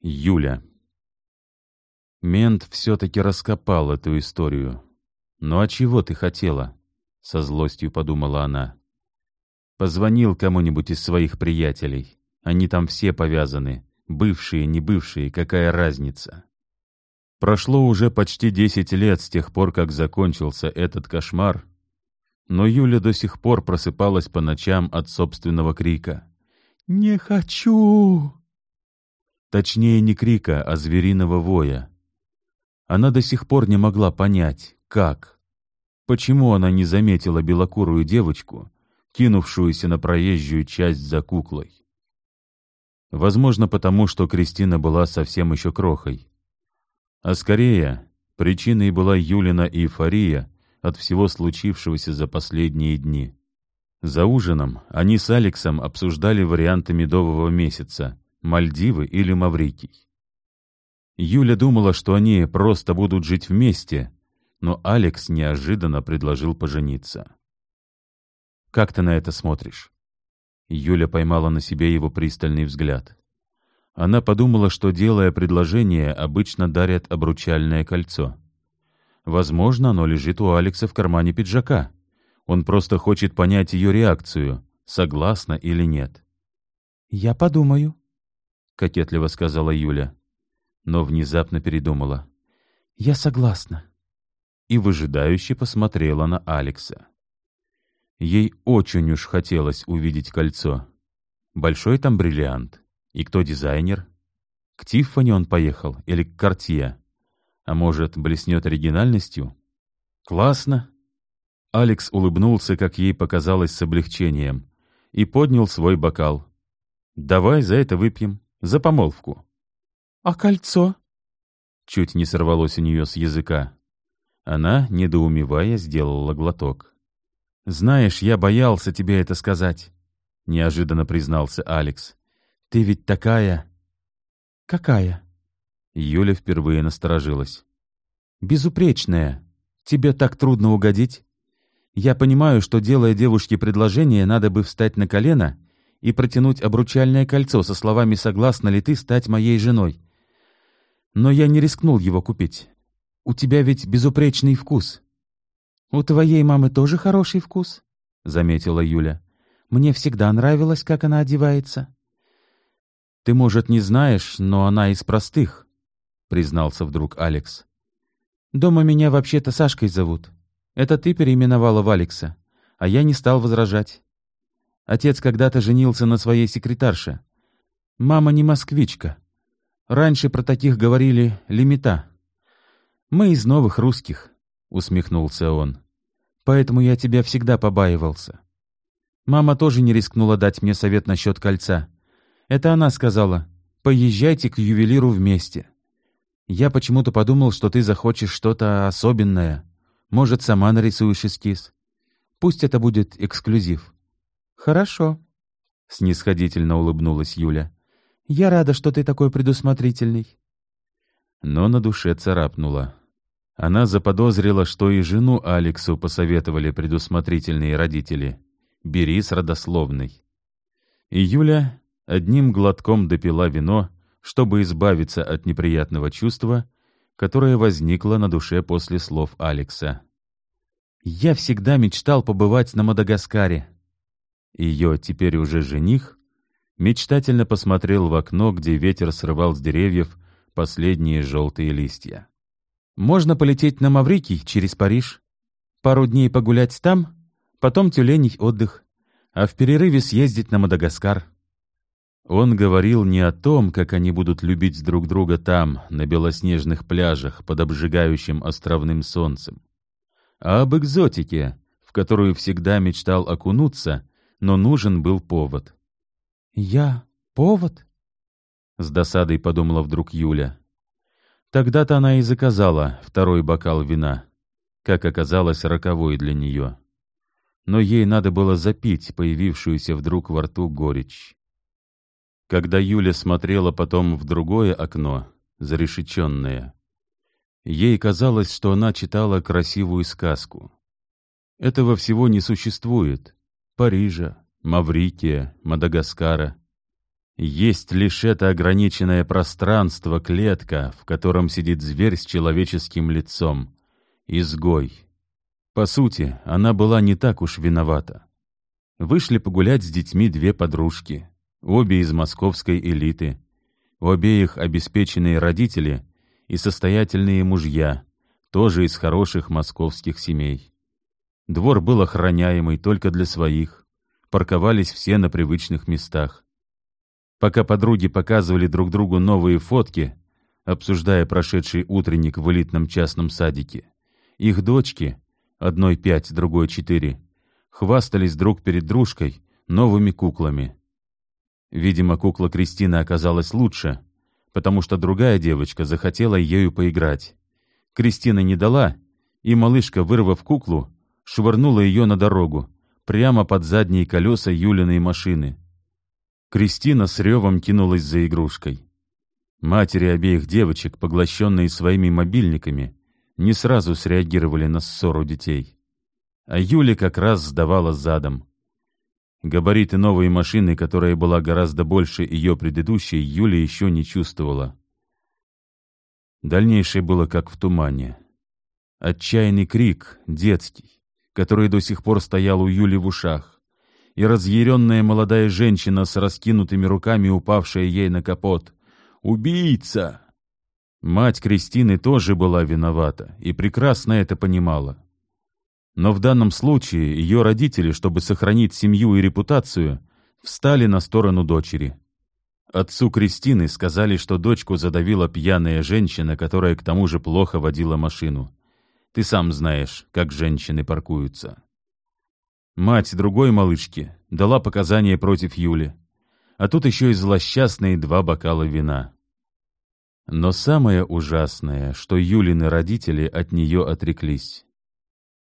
Юля. Мент все-таки раскопал эту историю. «Ну а чего ты хотела?» — со злостью подумала она. «Позвонил кому-нибудь из своих приятелей. Они там все повязаны. Бывшие, не бывшие, какая разница?» Прошло уже почти десять лет с тех пор, как закончился этот кошмар, но Юля до сих пор просыпалась по ночам от собственного крика. «Не хочу!» Точнее, не крика, а звериного воя. Она до сих пор не могла понять, как. Почему она не заметила белокурую девочку, кинувшуюся на проезжую часть за куклой? Возможно, потому что Кристина была совсем еще крохой. А скорее, причиной была Юлина эйфория от всего случившегося за последние дни. За ужином они с Алексом обсуждали варианты медового месяца — Мальдивы или Маврикий. Юля думала, что они просто будут жить вместе, но Алекс неожиданно предложил пожениться. «Как ты на это смотришь?» Юля поймала на себе его пристальный взгляд. Она подумала, что, делая предложение, обычно дарят обручальное кольцо. Возможно, оно лежит у Алекса в кармане пиджака. Он просто хочет понять ее реакцию, согласна или нет. «Я подумаю», — кокетливо сказала Юля. Но внезапно передумала. «Я согласна». И выжидающе посмотрела на Алекса. Ей очень уж хотелось увидеть кольцо. Большой там бриллиант. И кто дизайнер? К Тиффани он поехал или к Кортье? А может, блеснет оригинальностью? Классно. Алекс улыбнулся, как ей показалось, с облегчением, и поднял свой бокал. «Давай за это выпьем». За помолвку. «А кольцо?» Чуть не сорвалось у нее с языка. Она, недоумевая, сделала глоток. «Знаешь, я боялся тебе это сказать», — неожиданно признался Алекс. «Ты ведь такая...» «Какая?» Юля впервые насторожилась. «Безупречная. Тебе так трудно угодить. Я понимаю, что, делая девушке предложение, надо бы встать на колено и протянуть обручальное кольцо со словами «Согласна ли ты стать моей женой?» Но я не рискнул его купить. У тебя ведь безупречный вкус. У твоей мамы тоже хороший вкус, — заметила Юля. Мне всегда нравилось, как она одевается. Ты, может, не знаешь, но она из простых, — признался вдруг Алекс. Дома меня вообще-то Сашкой зовут. Это ты переименовала в Алекса, а я не стал возражать. Отец когда-то женился на своей секретарше. Мама не москвичка. Раньше про таких говорили «лимита». Мы из новых русских, — усмехнулся он. Поэтому я тебя всегда побаивался. Мама тоже не рискнула дать мне совет насчет кольца. Это она сказала, поезжайте к ювелиру вместе. Я почему-то подумал, что ты захочешь что-то особенное. Может, сама нарисуешь эскиз. Пусть это будет эксклюзив. «Хорошо», — снисходительно улыбнулась Юля. «Я рада, что ты такой предусмотрительный». Но на душе царапнула. Она заподозрила, что и жену Алексу посоветовали предусмотрительные родители. «Бери с родословной». И Юля одним глотком допила вино, чтобы избавиться от неприятного чувства, которое возникло на душе после слов Алекса. «Я всегда мечтал побывать на Мадагаскаре», ее теперь уже жених мечтательно посмотрел в окно, где ветер срывал с деревьев последние желтые листья. «Можно полететь на Маврикий через Париж, пару дней погулять там, потом тюленей отдых, а в перерыве съездить на Мадагаскар». Он говорил не о том, как они будут любить друг друга там, на белоснежных пляжах под обжигающим островным солнцем, а об экзотике, в которую всегда мечтал окунуться но нужен был повод. «Я? Повод?» — с досадой подумала вдруг Юля. Тогда-то она и заказала второй бокал вина, как оказалось, роковой для нее. Но ей надо было запить появившуюся вдруг во рту горечь. Когда Юля смотрела потом в другое окно, зарешеченное, ей казалось, что она читала красивую сказку. Этого всего не существует, Парижа, Маврикия, Мадагаскара. Есть лишь это ограниченное пространство, клетка, в котором сидит зверь с человеческим лицом. Изгой. По сути, она была не так уж виновата. Вышли погулять с детьми две подружки, обе из московской элиты. У обеих обеспеченные родители и состоятельные мужья, тоже из хороших московских семей. Двор был охраняемый только для своих, парковались все на привычных местах. Пока подруги показывали друг другу новые фотки, обсуждая прошедший утренник в элитном частном садике, их дочки, одной пять, другой четыре, хвастались друг перед дружкой новыми куклами. Видимо, кукла Кристины оказалась лучше, потому что другая девочка захотела ею поиграть. Кристина не дала, и малышка, вырвав куклу, швырнула ее на дорогу, прямо под задние колеса Юлиной машины. Кристина с ревом кинулась за игрушкой. Матери обеих девочек, поглощенные своими мобильниками, не сразу среагировали на ссору детей. А Юля как раз сдавала задом. Габариты новой машины, которая была гораздо больше ее предыдущей, Юля еще не чувствовала. Дальнейшее было как в тумане. Отчаянный крик, детский, который до сих пор стоял у Юли в ушах и разъяренная молодая женщина с раскинутыми руками, упавшая ей на капот. «Убийца!» Мать Кристины тоже была виновата и прекрасно это понимала. Но в данном случае ее родители, чтобы сохранить семью и репутацию, встали на сторону дочери. Отцу Кристины сказали, что дочку задавила пьяная женщина, которая к тому же плохо водила машину. Ты сам знаешь, как женщины паркуются. Мать другой малышки дала показания против Юли, а тут еще и злосчастные два бокала вина. Но самое ужасное, что Юлины родители от нее отреклись.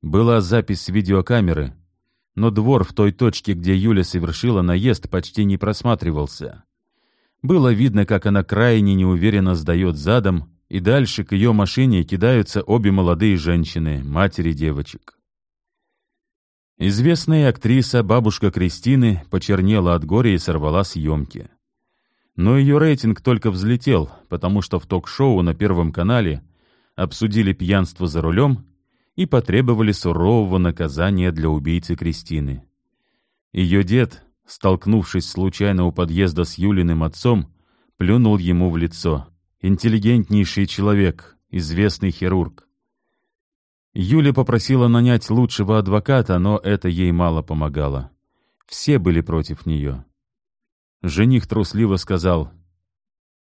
Была запись с видеокамеры, но двор в той точке, где Юля совершила наезд, почти не просматривался. Было видно, как она крайне неуверенно сдает задом, и дальше к ее машине кидаются обе молодые женщины, матери девочек. Известная актриса, бабушка Кристины, почернела от горя и сорвала съемки. Но ее рейтинг только взлетел, потому что в ток-шоу на Первом канале обсудили пьянство за рулем и потребовали сурового наказания для убийцы Кристины. Ее дед, столкнувшись случайно у подъезда с Юлиным отцом, плюнул ему в лицо. Интеллигентнейший человек, известный хирург. Юля попросила нанять лучшего адвоката, но это ей мало помогало. Все были против нее. Жених трусливо сказал,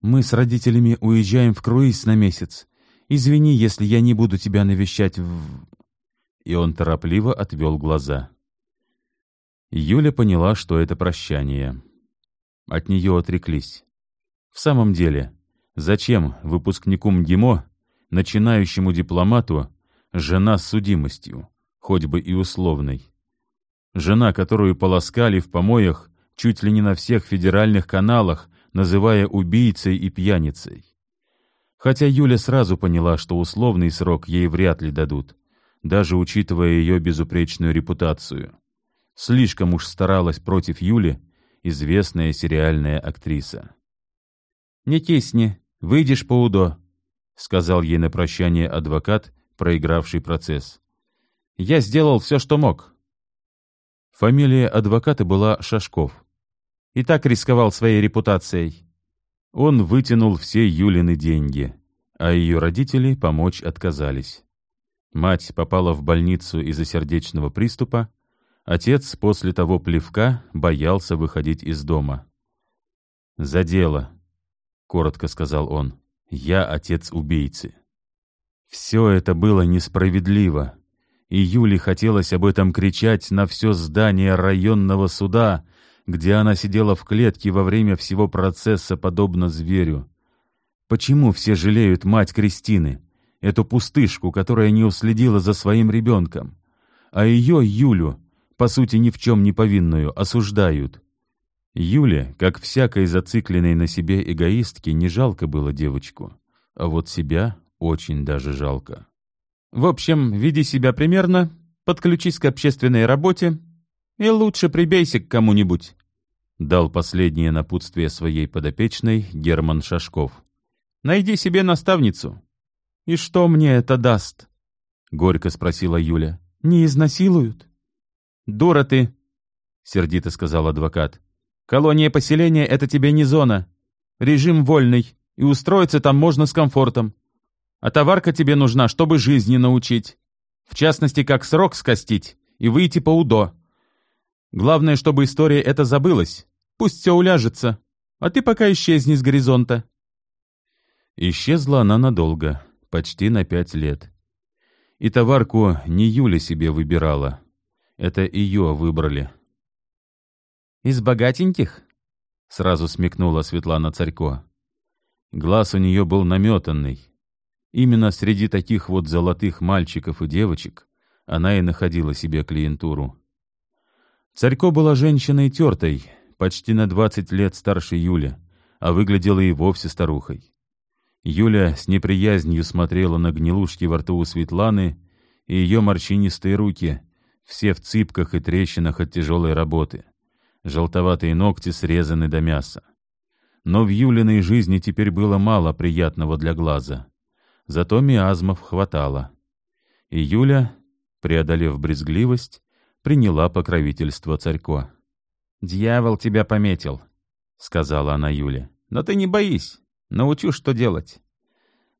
«Мы с родителями уезжаем в круиз на месяц. Извини, если я не буду тебя навещать в...» И он торопливо отвел глаза. Юля поняла, что это прощание. От нее отреклись. В самом деле, зачем выпускнику МГИМО, начинающему дипломату, Жена с судимостью, хоть бы и условной. Жена, которую полоскали в помоях чуть ли не на всех федеральных каналах, называя убийцей и пьяницей. Хотя Юля сразу поняла, что условный срок ей вряд ли дадут, даже учитывая ее безупречную репутацию. Слишком уж старалась против Юли известная сериальная актриса. «Не кисни, выйдешь по УДО», — сказал ей на прощание адвокат проигравший процесс. «Я сделал все, что мог». Фамилия адвоката была Шашков. И так рисковал своей репутацией. Он вытянул все Юлины деньги, а ее родители помочь отказались. Мать попала в больницу из-за сердечного приступа, отец после того плевка боялся выходить из дома. «За дело», — коротко сказал он, — «я отец убийцы». Все это было несправедливо, и Юле хотелось об этом кричать на все здание районного суда, где она сидела в клетке во время всего процесса, подобно зверю. Почему все жалеют мать Кристины, эту пустышку, которая не уследила за своим ребенком, а ее, Юлю, по сути ни в чем не повинную, осуждают? Юле, как всякой зацикленной на себе эгоистке, не жалко было девочку, а вот себя очень даже жалко. В общем, веди себя примерно, подключись к общественной работе и лучше прибейся к кому-нибудь. — дал последнее напутствие своей подопечной Герман Шашков. «Найди себе наставницу». «И что мне это даст?» — горько спросила Юля. «Не изнасилуют?» «Дура ты!» — сердито сказал адвокат. «Колония поселения — это тебе не зона. Режим вольный, и устроиться там можно с комфортом. А товарка тебе нужна, чтобы жизни научить. В частности, как срок скостить и выйти по УДО. Главное, чтобы история эта забылась. Пусть все уляжется. А ты пока исчезни с горизонта. Исчезла она надолго, почти на пять лет. И товарку не Юля себе выбирала. Это ее выбрали. «Из богатеньких?» — сразу смекнула Светлана Царько. Глаз у нее был наметанный. Именно среди таких вот золотых мальчиков и девочек она и находила себе клиентуру. Царько была женщиной тертой, почти на двадцать лет старше Юли, а выглядела и вовсе старухой. Юля с неприязнью смотрела на гнилушки во рту у Светланы и ее морщинистые руки, все в цыпках и трещинах от тяжелой работы. Желтоватые ногти срезаны до мяса. Но в Юлиной жизни теперь было мало приятного для глаза. Зато миазмов хватало. И Юля, преодолев брезгливость, приняла покровительство царько. «Дьявол тебя пометил», — сказала она Юле. «Но ты не боись, научу, что делать.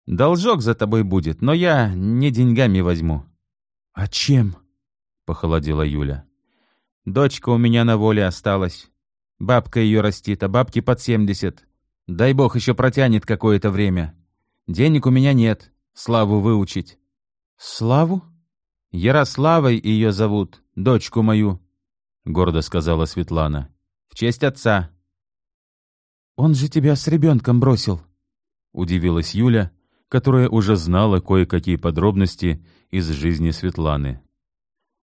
Должок за тобой будет, но я не деньгами возьму». «А чем?» — похолодела Юля. «Дочка у меня на воле осталась. Бабка ее растит, а бабки под семьдесят. Дай бог еще протянет какое-то время. Денег у меня нет. Славу выучить». «Славу?» «Ярославой ее зовут, дочку мою», — гордо сказала Светлана. «В честь отца». «Он же тебя с ребенком бросил», — удивилась Юля, которая уже знала кое-какие подробности из жизни Светланы.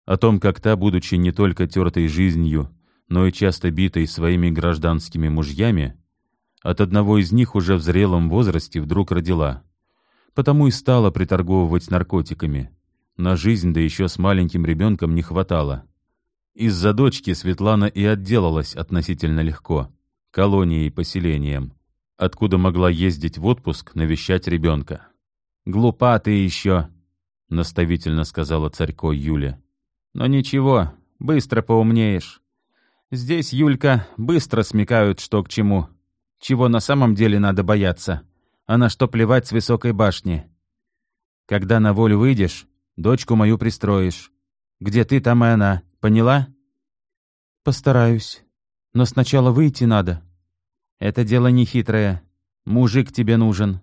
О том, как та, будучи не только тертой жизнью, но и часто битой своими гражданскими мужьями, от одного из них уже в зрелом возрасте вдруг родила. Потому и стала приторговывать наркотиками. На жизнь, да еще с маленьким ребенком, не хватало. Из-за дочки Светлана и отделалась относительно легко, колонией и поселением, откуда могла ездить в отпуск навещать ребенка. «Глупа ты еще», — наставительно сказала царько Юля. «Но ничего, быстро поумнеешь. Здесь, Юлька, быстро смекают, что к чему. Чего на самом деле надо бояться, а на что плевать с высокой башни. Когда на волю выйдешь, дочку мою пристроишь. Где ты, там и она. Поняла? Постараюсь. Но сначала выйти надо. Это дело нехитрое. Мужик тебе нужен.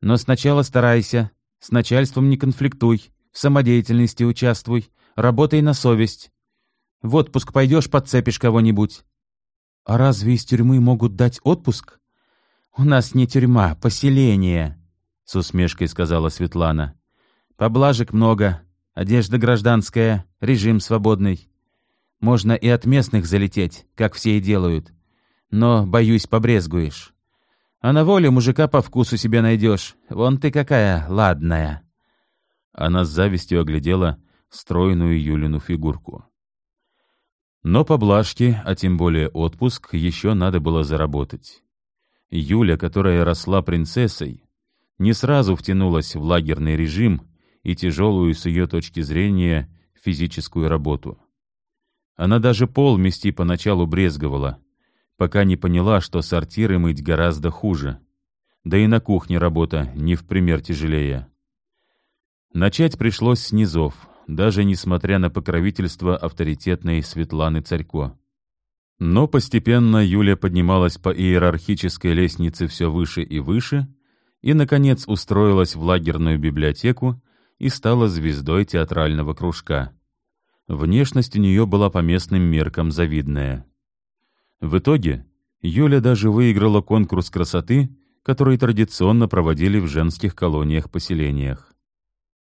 Но сначала старайся. С начальством не конфликтуй. В самодеятельности участвуй. Работай на совесть. В отпуск пойдешь, подцепишь кого-нибудь». «А разве из тюрьмы могут дать отпуск?» «У нас не тюрьма, поселение», — с усмешкой сказала Светлана. «Поблажек много, одежда гражданская, режим свободный. Можно и от местных залететь, как все и делают. Но, боюсь, побрезгуешь. А на воле мужика по вкусу себе найдешь. Вон ты какая ладная». Она с завистью оглядела стройную Юлину фигурку. Но поблажки, а тем более отпуск, еще надо было заработать. Юля, которая росла принцессой, не сразу втянулась в лагерный режим и тяжелую с ее точки зрения физическую работу. Она даже пол мести поначалу брезговала, пока не поняла, что сортиры мыть гораздо хуже. Да и на кухне работа не в пример тяжелее. Начать пришлось с низов, даже несмотря на покровительство авторитетной Светланы Царько. Но постепенно Юля поднималась по иерархической лестнице все выше и выше и, наконец, устроилась в лагерную библиотеку и стала звездой театрального кружка. Внешность у нее была по местным меркам завидная. В итоге Юля даже выиграла конкурс красоты, который традиционно проводили в женских колониях-поселениях.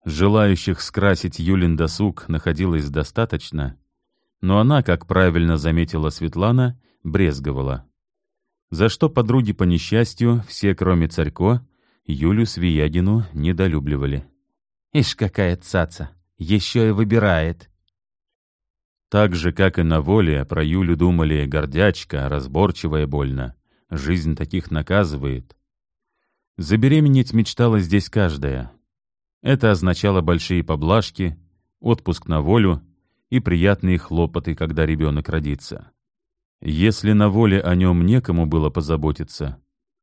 Желающих скрасить Юлин досуг находилось достаточно, но она, как правильно заметила Светлана, брезговала. За что подруги по несчастью, все кроме Царько, Юлю Свиягину недолюбливали. «Ишь, какая цаца! Еще и выбирает!» Так же, как и на воле, про Юлю думали гордячка, разборчивая больно. Жизнь таких наказывает. Забеременеть мечтала здесь каждая. Это означало большие поблажки, отпуск на волю и приятные хлопоты, когда ребенок родится. Если на воле о нем некому было позаботиться,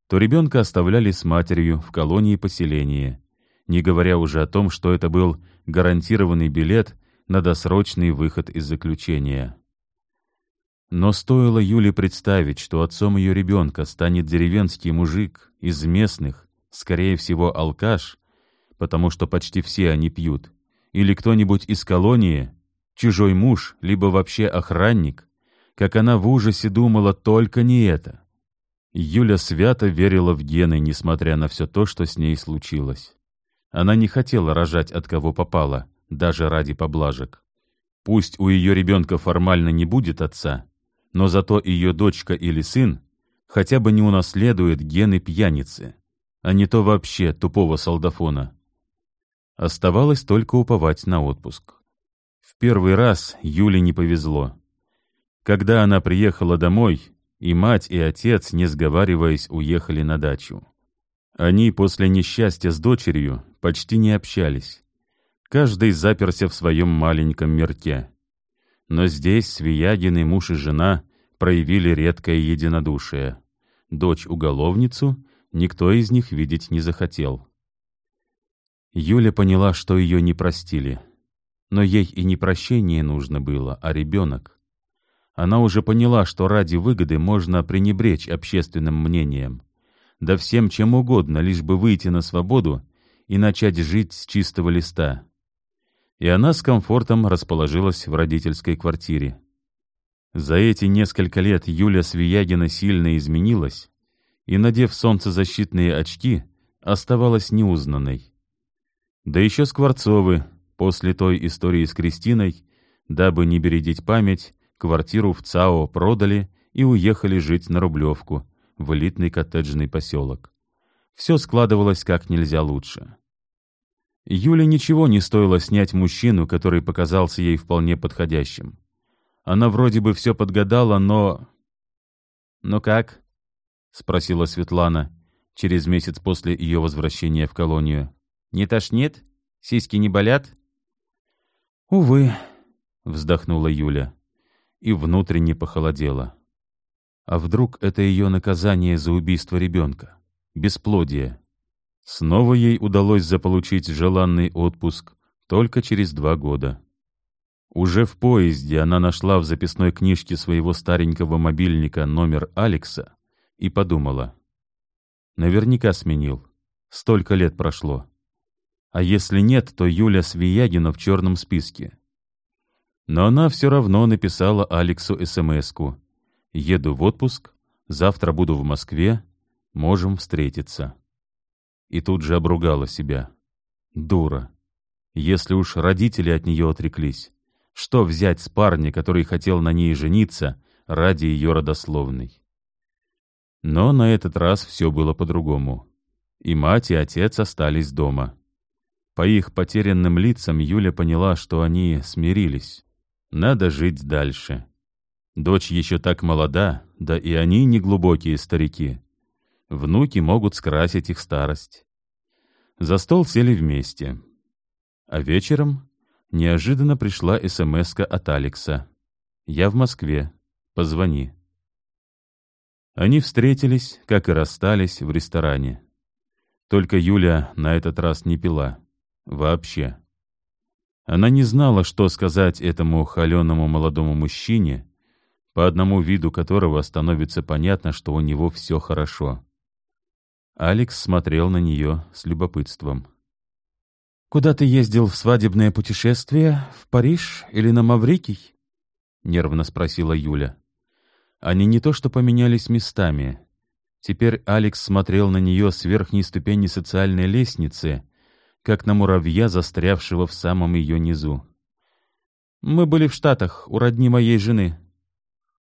то ребенка оставляли с матерью в колонии поселения, не говоря уже о том, что это был гарантированный билет на досрочный выход из заключения. Но стоило Юле представить, что отцом ее ребенка станет деревенский мужик из местных, скорее всего, алкаш, потому что почти все они пьют, или кто-нибудь из колонии, чужой муж, либо вообще охранник, как она в ужасе думала только не это. Юля свято верила в гены, несмотря на все то, что с ней случилось. Она не хотела рожать от кого попало, даже ради поблажек. Пусть у ее ребенка формально не будет отца, но зато ее дочка или сын хотя бы не унаследует гены пьяницы, а не то вообще тупого солдафона. Оставалось только уповать на отпуск. В первый раз Юле не повезло. Когда она приехала домой, и мать, и отец, не сговариваясь, уехали на дачу. Они после несчастья с дочерью почти не общались. Каждый заперся в своем маленьком мирке. Но здесь Свиягин и муж и жена проявили редкое единодушие. Дочь-уголовницу никто из них видеть не захотел. Юля поняла, что ее не простили. Но ей и не прощение нужно было, а ребенок. Она уже поняла, что ради выгоды можно пренебречь общественным мнением. Да всем чем угодно, лишь бы выйти на свободу и начать жить с чистого листа. И она с комфортом расположилась в родительской квартире. За эти несколько лет Юля Свиягина сильно изменилась и, надев солнцезащитные очки, оставалась неузнанной. Да еще Скворцовы, после той истории с Кристиной, дабы не бередить память, квартиру в ЦАО продали и уехали жить на Рублевку, в элитный коттеджный поселок. Все складывалось как нельзя лучше. Юле ничего не стоило снять мужчину, который показался ей вполне подходящим. Она вроде бы все подгадала, но... «Ну как?» — спросила Светлана через месяц после ее возвращения в колонию. Не тошнит? Сиськи не болят?» «Увы», — вздохнула Юля и внутренне похолодела. А вдруг это ее наказание за убийство ребенка? Бесплодие. Снова ей удалось заполучить желанный отпуск только через два года. Уже в поезде она нашла в записной книжке своего старенького мобильника номер Алекса и подумала. Наверняка сменил. Столько лет прошло. А если нет, то Юля Свиягина в черном списке. Но она все равно написала Алексу СМС-ку. «Еду в отпуск, завтра буду в Москве, можем встретиться». И тут же обругала себя. Дура. Если уж родители от нее отреклись, что взять с парня, который хотел на ней жениться ради ее родословной? Но на этот раз все было по-другому. И мать, и отец остались дома. По их потерянным лицам Юля поняла, что они смирились. Надо жить дальше. Дочь еще так молода, да и они не глубокие старики. Внуки могут скрасить их старость. За стол сели вместе. А вечером неожиданно пришла смс от Алекса. «Я в Москве. Позвони». Они встретились, как и расстались, в ресторане. Только Юля на этот раз не пила. Вообще. Она не знала, что сказать этому холеному молодому мужчине, по одному виду которого становится понятно, что у него все хорошо. Алекс смотрел на нее с любопытством. «Куда ты ездил в свадебное путешествие? В Париж или на Маврикий?» — нервно спросила Юля. Они не то что поменялись местами. Теперь Алекс смотрел на нее с верхней ступени социальной лестницы — как на муравья, застрявшего в самом ее низу. «Мы были в Штатах, у родни моей жены».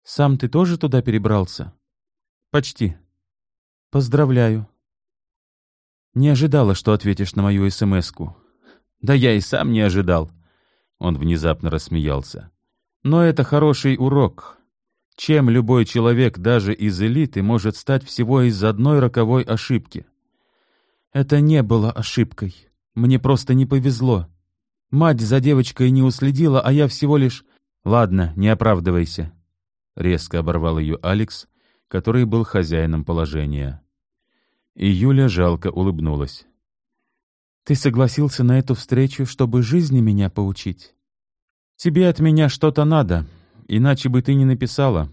«Сам ты тоже туда перебрался?» «Почти». «Поздравляю». «Не ожидала, что ответишь на мою СМС-ку». «Да я и сам не ожидал». Он внезапно рассмеялся. Но это хороший урок. Чем любой человек, даже из элиты, может стать всего из одной роковой ошибки? Это не было ошибкой. Мне просто не повезло. Мать за девочкой не уследила, а я всего лишь... Ладно, не оправдывайся. Резко оборвал ее Алекс, который был хозяином положения. И Юля жалко улыбнулась. «Ты согласился на эту встречу, чтобы жизни меня поучить? Тебе от меня что-то надо, иначе бы ты не написала.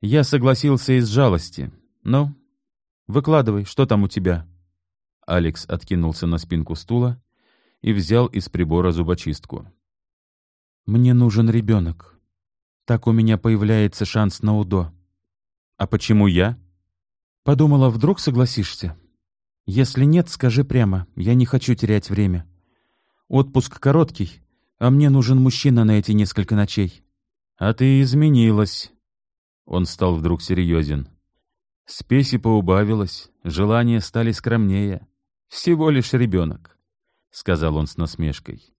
Я согласился из жалости. Ну, выкладывай, что там у тебя?» Алекс откинулся на спинку стула и взял из прибора зубочистку. «Мне нужен ребенок. Так у меня появляется шанс на УДО». «А почему я?» «Подумала, вдруг согласишься?» «Если нет, скажи прямо, я не хочу терять время. Отпуск короткий, а мне нужен мужчина на эти несколько ночей». «А ты изменилась». Он стал вдруг серьезен. Спеси поубавилась, желания стали скромнее. Всего лишь ребенок, — сказал он с насмешкой.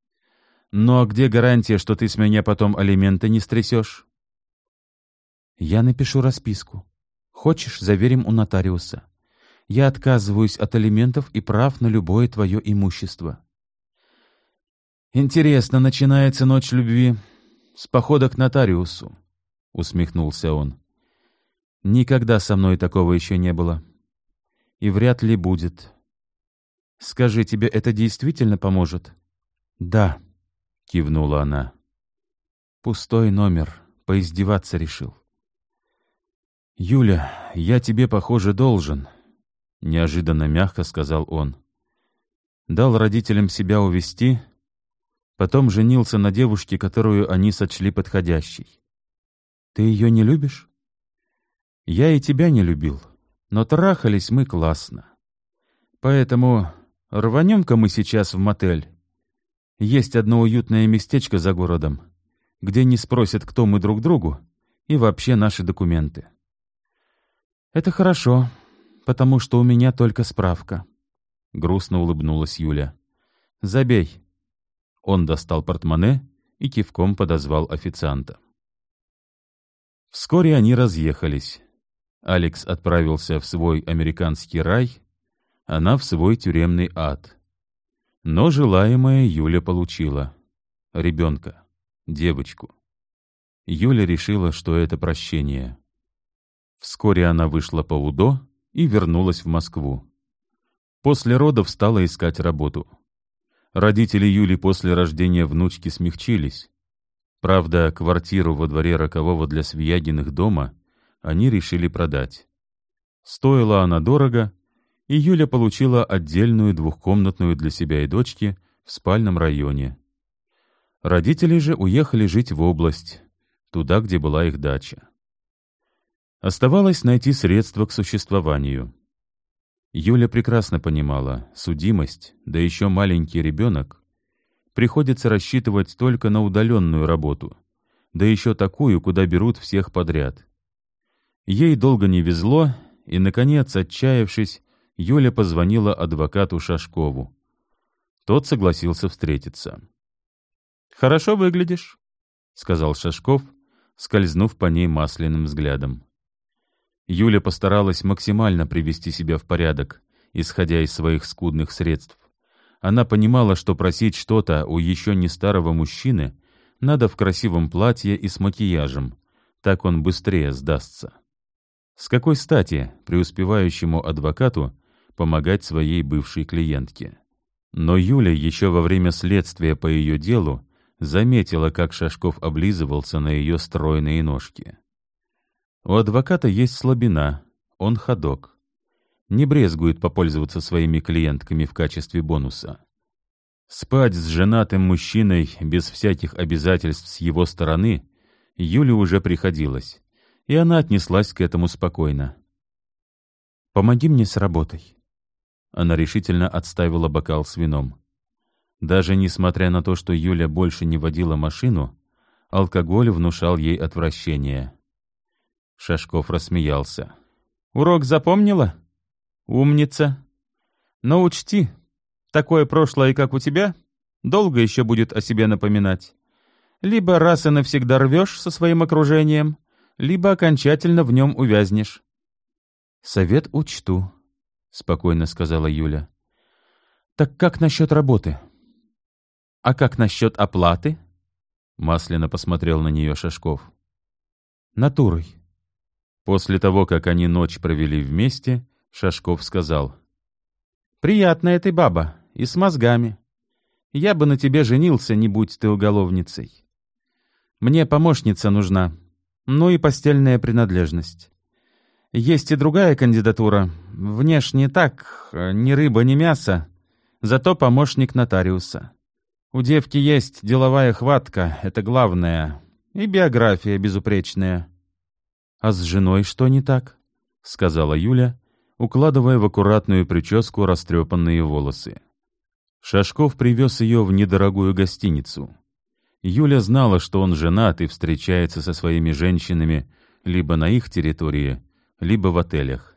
«Ну а где гарантия, что ты с меня потом алименты не стрясешь?» «Я напишу расписку. Хочешь, заверим у нотариуса. Я отказываюсь от алиментов и прав на любое твое имущество». «Интересно, начинается ночь любви с похода к нотариусу», — усмехнулся он. «Никогда со мной такого еще не было. И вряд ли будет. Скажи, тебе это действительно поможет?» «Да», — кивнула она. «Пустой номер. Поиздеваться решил». «Юля, я тебе, похоже, должен», — неожиданно мягко сказал он. Дал родителям себя увести, потом женился на девушке, которую они сочли подходящей. «Ты ее не любишь?» «Я и тебя не любил, но трахались мы классно. Поэтому Рванем-ка мы сейчас в мотель. Есть одно уютное местечко за городом, где не спросят, кто мы друг другу, и вообще наши документы. Это хорошо, потому что у меня только справка. Грустно улыбнулась Юля. Забей. Он достал портмоне и кивком подозвал официанта. Вскоре они разъехались. Алекс отправился в свой американский рай, она в свой тюремный ад. Но желаемое Юля получила. Ребенка, девочку. Юля решила, что это прощение. Вскоре она вышла по УДО и вернулась в Москву. После родов стала искать работу. Родители Юли после рождения внучки смягчились. Правда, квартиру во дворе рокового для Свиягиных дома они решили продать. Стоила она дорого, и Юля получила отдельную двухкомнатную для себя и дочки в спальном районе. Родители же уехали жить в область, туда, где была их дача. Оставалось найти средства к существованию. Юля прекрасно понимала, судимость, да еще маленький ребенок, приходится рассчитывать только на удаленную работу, да еще такую, куда берут всех подряд. Ей долго не везло, и, наконец, отчаявшись, Юля позвонила адвокату Шашкову. Тот согласился встретиться. «Хорошо выглядишь», — сказал Шашков, скользнув по ней масляным взглядом. Юля постаралась максимально привести себя в порядок, исходя из своих скудных средств. Она понимала, что просить что-то у еще не старого мужчины надо в красивом платье и с макияжем, так он быстрее сдастся. С какой стати преуспевающему адвокату помогать своей бывшей клиентке. Но Юля еще во время следствия по ее делу заметила, как Шашков облизывался на ее стройные ножки. У адвоката есть слабина, он ходок. Не брезгует попользоваться своими клиентками в качестве бонуса. Спать с женатым мужчиной без всяких обязательств с его стороны Юле уже приходилось, и она отнеслась к этому спокойно. «Помоги мне с работой», она решительно отставила бокал с вином. Даже несмотря на то, что Юля больше не водила машину, алкоголь внушал ей отвращение. Шашков рассмеялся. «Урок запомнила? Умница. Но учти, такое прошлое, как у тебя, долго еще будет о себе напоминать. Либо раз и навсегда рвешь со своим окружением, либо окончательно в нем увязнешь. «Совет учту», — спокойно сказала Юля. «Так как насчет работы?» «А как насчет оплаты?» Масляно посмотрел на нее Шашков. «Натурой». После того, как они ночь провели вместе, Шашков сказал. «Приятная ты баба, и с мозгами. Я бы на тебе женился, не будь ты уголовницей. Мне помощница нужна, ну и постельная принадлежность. Есть и другая кандидатура. Внешне так, ни рыба, ни мясо, зато помощник нотариуса. У девки есть деловая хватка, это главное, и биография безупречная. «А с женой что не так?» — сказала Юля, укладывая в аккуратную прическу растрепанные волосы. Шашков привез ее в недорогую гостиницу. Юля знала, что он женат и встречается со своими женщинами либо на их территории, либо в отелях.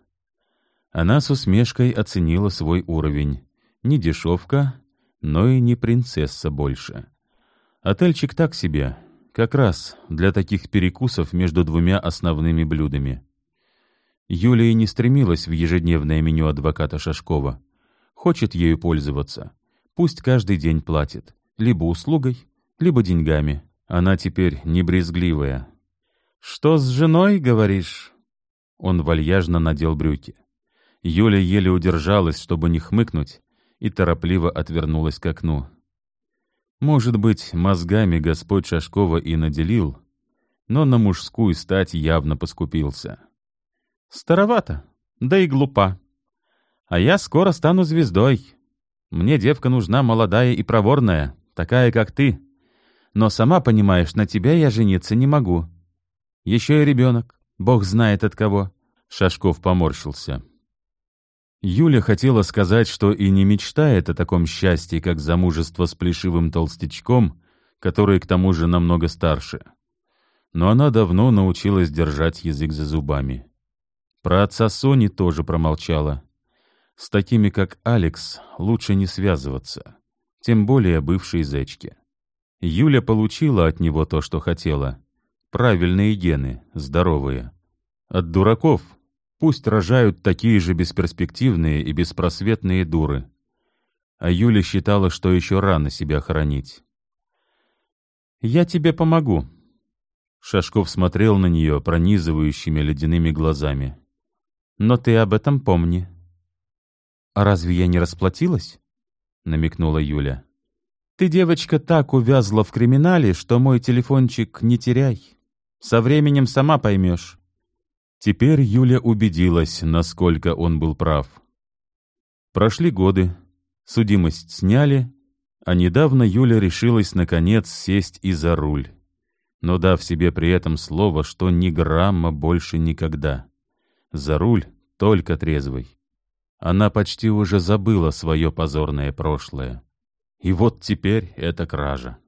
Она с усмешкой оценила свой уровень. Не дешевка, но и не принцесса больше. Отельчик так себе, как раз для таких перекусов между двумя основными блюдами. Юлия не стремилась в ежедневное меню адвоката Шашкова. Хочет ею пользоваться. Пусть каждый день платит. Либо услугой, либо деньгами. Она теперь не брезгливая. «Что с женой, говоришь?» Он вальяжно надел брюки. Юля еле удержалась, чтобы не хмыкнуть, и торопливо отвернулась к окну. Может быть, мозгами Господь Шашкова и наделил, но на мужскую стать явно поскупился. «Старовато, да и глупа. А я скоро стану звездой. Мне девка нужна молодая и проворная, такая, как ты. Но сама понимаешь, на тебя я жениться не могу. Еще и ребенок. Бог знает от кого. Шашков поморщился. Юля хотела сказать, что и не мечтает о таком счастье, как замужество с плешивым толстячком, который к тому же намного старше. Но она давно научилась держать язык за зубами. Про отца Сони тоже промолчала. С такими, как Алекс, лучше не связываться, тем более бывшей зечки. Юля получила от него то, что хотела — Правильные гены, здоровые. От дураков пусть рожают такие же бесперспективные и беспросветные дуры. А Юля считала, что еще рано себя хоронить. «Я тебе помогу». Шашков смотрел на нее пронизывающими ледяными глазами. «Но ты об этом помни». «А разве я не расплатилась?» — намекнула Юля. «Ты, девочка, так увязла в криминале, что мой телефончик не теряй». Со временем сама поймешь». Теперь Юля убедилась, насколько он был прав. Прошли годы, судимость сняли, а недавно Юля решилась, наконец, сесть и за руль, но дав себе при этом слово, что ни грамма больше никогда. За руль только трезвый. Она почти уже забыла свое позорное прошлое. И вот теперь это кража.